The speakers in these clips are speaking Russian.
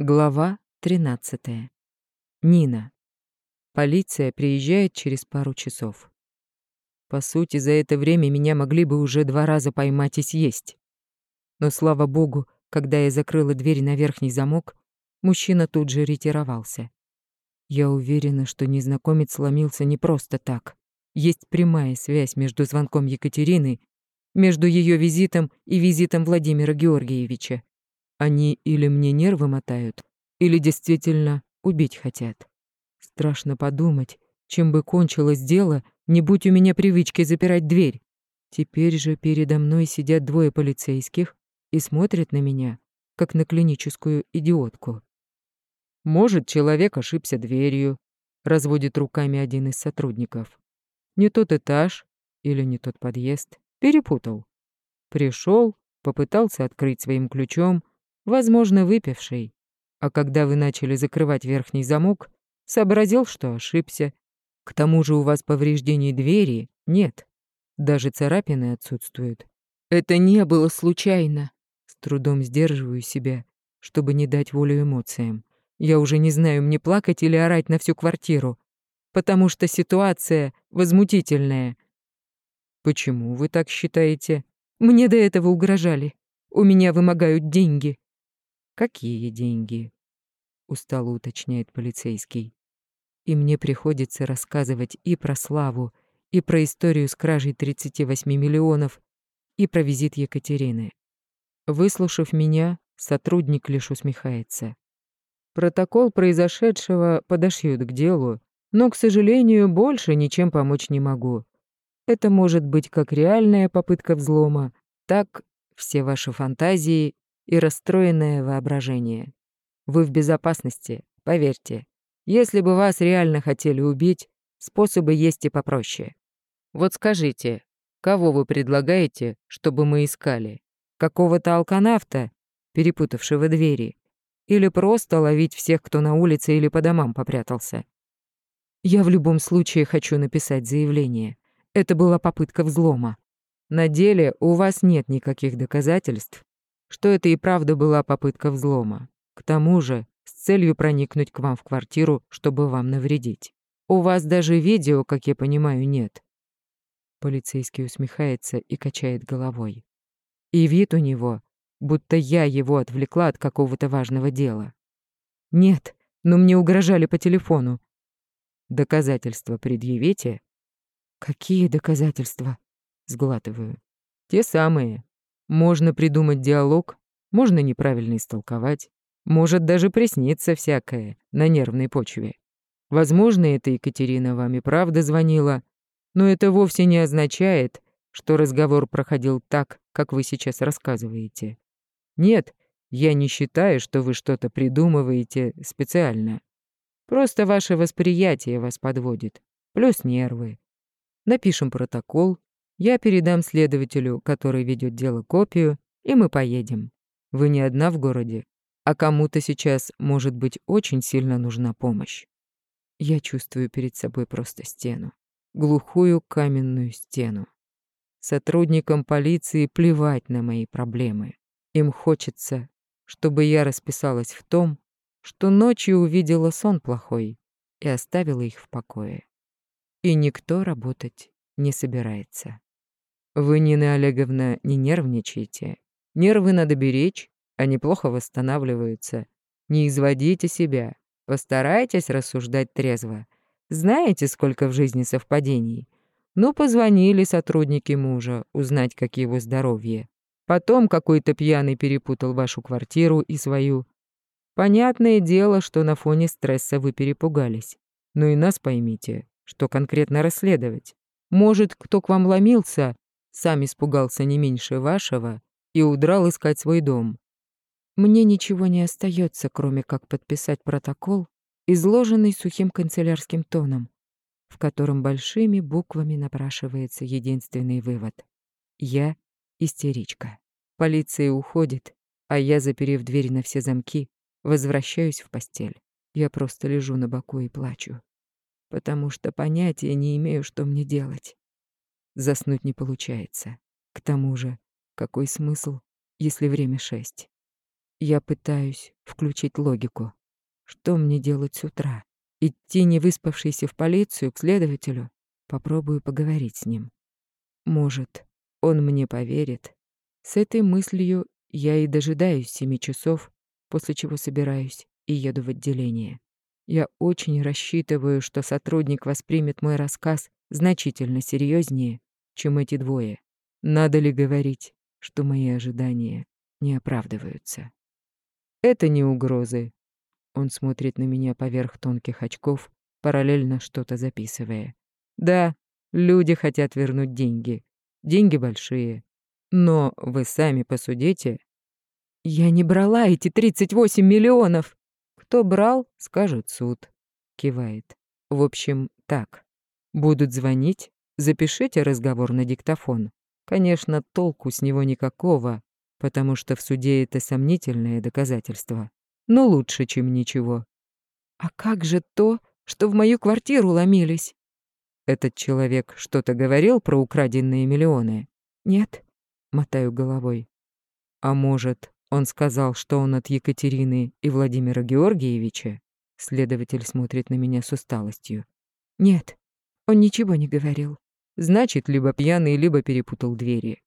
Глава 13. Нина. Полиция приезжает через пару часов. По сути, за это время меня могли бы уже два раза поймать и съесть. Но, слава богу, когда я закрыла дверь на верхний замок, мужчина тут же ретировался. Я уверена, что незнакомец сломился не просто так. Есть прямая связь между звонком Екатерины, между ее визитом и визитом Владимира Георгиевича. Они или мне нервы мотают, или действительно убить хотят. Страшно подумать, чем бы кончилось дело, не будь у меня привычки запирать дверь. Теперь же передо мной сидят двое полицейских и смотрят на меня, как на клиническую идиотку. Может, человек ошибся дверью, разводит руками один из сотрудников. Не тот этаж или не тот подъезд, перепутал. Пришел, попытался открыть своим ключом, возможно, выпивший. А когда вы начали закрывать верхний замок, сообразил, что ошибся. К тому же у вас повреждений двери нет. Даже царапины отсутствуют. Это не было случайно. С трудом сдерживаю себя, чтобы не дать волю эмоциям. Я уже не знаю, мне плакать или орать на всю квартиру, потому что ситуация возмутительная. Почему вы так считаете? Мне до этого угрожали. У меня вымогают деньги. «Какие деньги?» — устало уточняет полицейский. И мне приходится рассказывать и про Славу, и про историю с кражей 38 миллионов, и про визит Екатерины. Выслушав меня, сотрудник лишь усмехается. Протокол произошедшего подошьют к делу, но, к сожалению, больше ничем помочь не могу. Это может быть как реальная попытка взлома, так все ваши фантазии и расстроенное воображение. Вы в безопасности, поверьте. Если бы вас реально хотели убить, способы есть и попроще. Вот скажите, кого вы предлагаете, чтобы мы искали? Какого-то алканавта, перепутавшего двери? Или просто ловить всех, кто на улице или по домам попрятался? Я в любом случае хочу написать заявление. Это была попытка взлома. На деле у вас нет никаких доказательств, что это и правда была попытка взлома. К тому же, с целью проникнуть к вам в квартиру, чтобы вам навредить. У вас даже видео, как я понимаю, нет. Полицейский усмехается и качает головой. И вид у него, будто я его отвлекла от какого-то важного дела. Нет, но мне угрожали по телефону. Доказательства предъявите? Какие доказательства? Сглатываю. Те самые, можно придумать диалог, можно неправильно истолковать, может даже присниться всякое на нервной почве. Возможно, это Екатерина вам и правда звонила, но это вовсе не означает, что разговор проходил так, как вы сейчас рассказываете. Нет, я не считаю, что вы что-то придумываете специально. Просто ваше восприятие вас подводит, плюс нервы. Напишем протокол, я передам следователю, который ведет дело, копию, и мы поедем. Вы не одна в городе, а кому-то сейчас, может быть, очень сильно нужна помощь. Я чувствую перед собой просто стену. Глухую каменную стену. Сотрудникам полиции плевать на мои проблемы. Им хочется, чтобы я расписалась в том, что ночью увидела сон плохой и оставила их в покое. И никто работать не собирается. Вы, Нина Олеговна, не нервничайте. Нервы надо беречь, они плохо восстанавливаются. Не изводите себя. Постарайтесь рассуждать трезво. Знаете, сколько в жизни совпадений? Ну, позвонили сотрудники мужа, узнать, как его здоровье. Потом какой-то пьяный перепутал вашу квартиру и свою. Понятное дело, что на фоне стресса вы перепугались. Но и нас поймите, что конкретно расследовать. Может, кто к вам ломился, сам испугался не меньше вашего и удрал искать свой дом. Мне ничего не остается, кроме как подписать протокол, изложенный сухим канцелярским тоном, в котором большими буквами напрашивается единственный вывод. Я истеричка. Полиция уходит, а я, заперев дверь на все замки, возвращаюсь в постель. Я просто лежу на боку и плачу, потому что понятия не имею, что мне делать. Заснуть не получается. К тому же, какой смысл, если время шесть? Я пытаюсь включить логику. Что мне делать с утра? Идти не выспавшийся в полицию к следователю? Попробую поговорить с ним. Может, он мне поверит. С этой мыслью я и дожидаюсь семи часов, после чего собираюсь и еду в отделение. Я очень рассчитываю, что сотрудник воспримет мой рассказ значительно серьезнее, чем эти двое. Надо ли говорить, что мои ожидания не оправдываются? Это не угрозы. Он смотрит на меня поверх тонких очков, параллельно что-то записывая. Да, люди хотят вернуть деньги. Деньги большие. Но вы сами посудите. Я не брала эти 38 миллионов. Кто брал, скажет суд. Кивает. В общем, так. Будут звонить, запишите разговор на диктофон. Конечно, толку с него никакого, потому что в суде это сомнительное доказательство. Но лучше, чем ничего. А как же то, что в мою квартиру ломились? Этот человек что-то говорил про украденные миллионы? Нет, мотаю головой. А может, он сказал, что он от Екатерины и Владимира Георгиевича? Следователь смотрит на меня с усталостью. Нет, он ничего не говорил. Значит, либо пьяный, либо перепутал двери.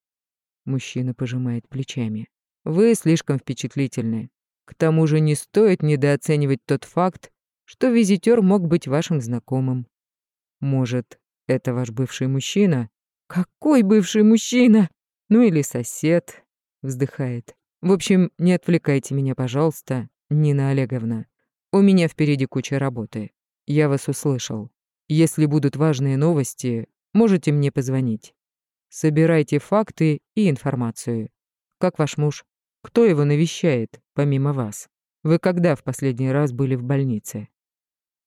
Мужчина пожимает плечами. Вы слишком впечатлительны. К тому же не стоит недооценивать тот факт, что визитер мог быть вашим знакомым. Может, это ваш бывший мужчина? Какой бывший мужчина? Ну или сосед, вздыхает. В общем, не отвлекайте меня, пожалуйста, Нина Олеговна. У меня впереди куча работы. Я вас услышал. Если будут важные новости, Можете мне позвонить. Собирайте факты и информацию. Как ваш муж? Кто его навещает, помимо вас? Вы когда в последний раз были в больнице?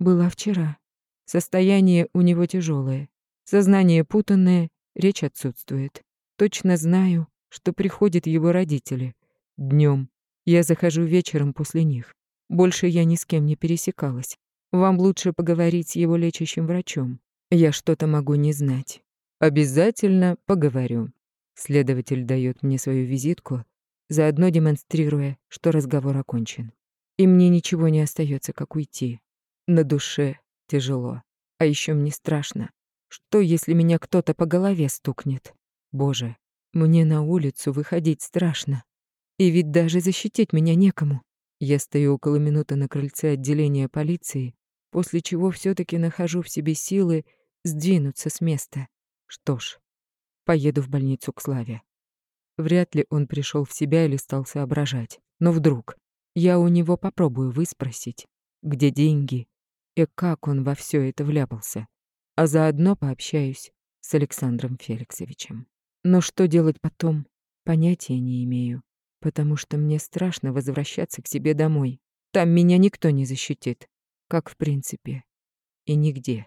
Была вчера. Состояние у него тяжелое. Сознание путанное, речь отсутствует. Точно знаю, что приходят его родители. Днем. Я захожу вечером после них. Больше я ни с кем не пересекалась. Вам лучше поговорить с его лечащим врачом. Я что-то могу не знать. Обязательно поговорю. Следователь дает мне свою визитку, заодно демонстрируя, что разговор окончен. И мне ничего не остается, как уйти. На душе тяжело. А еще мне страшно. Что, если меня кто-то по голове стукнет? Боже, мне на улицу выходить страшно. И ведь даже защитить меня некому. Я стою около минуты на крыльце отделения полиции, после чего все таки нахожу в себе силы сдвинуться с места. Что ж, поеду в больницу к Славе. Вряд ли он пришел в себя или стал соображать. Но вдруг я у него попробую выспросить, где деньги и как он во все это вляпался. А заодно пообщаюсь с Александром Феликсовичем. Но что делать потом, понятия не имею, потому что мне страшно возвращаться к себе домой. Там меня никто не защитит, как в принципе и нигде.